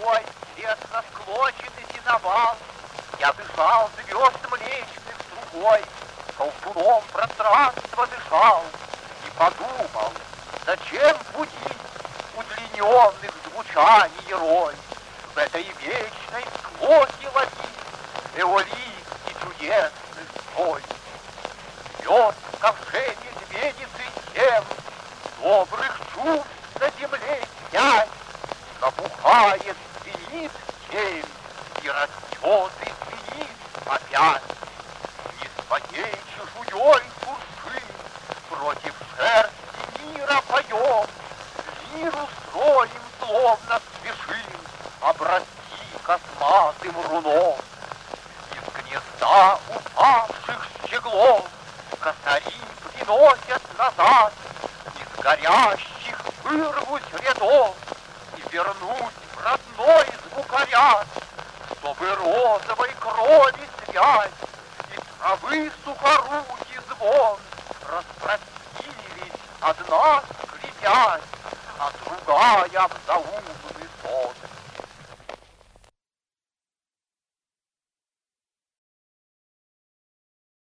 Большой, тесно склоченный сеновал, Я дышал звезд млечных стругой, Колтуном пространство дышал И подумал, зачем будить Удлиненных звучаний рой, В этой вечной склоке ловить Эолийский чудесный строй. Бьет ковше медведицы тем, Добрых чувств на земле снять, Набухает, звенит тень, И растет, и звенит опять. Не своей чешуей курши Против шерсти мира поем, Миру строим, словно спешим Обрасти косматым руном. Из гнезда упавших щеглов Косари приносят назад Из горящих вырвусь рядов И вернусь звукоряд, Чтобы розовой крови связь И травы сухорукий звон Распростились одна скрипясь, А другая в заумной